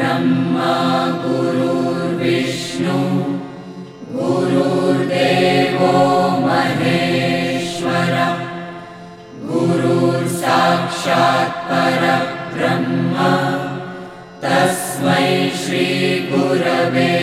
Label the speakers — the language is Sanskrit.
Speaker 1: ब्रह्मा गुरुर्विष्णु गुरुर्देवो महेश्वर। गुरुर्साक्षात् परब्रह्म तस्मै श्रीगुरवे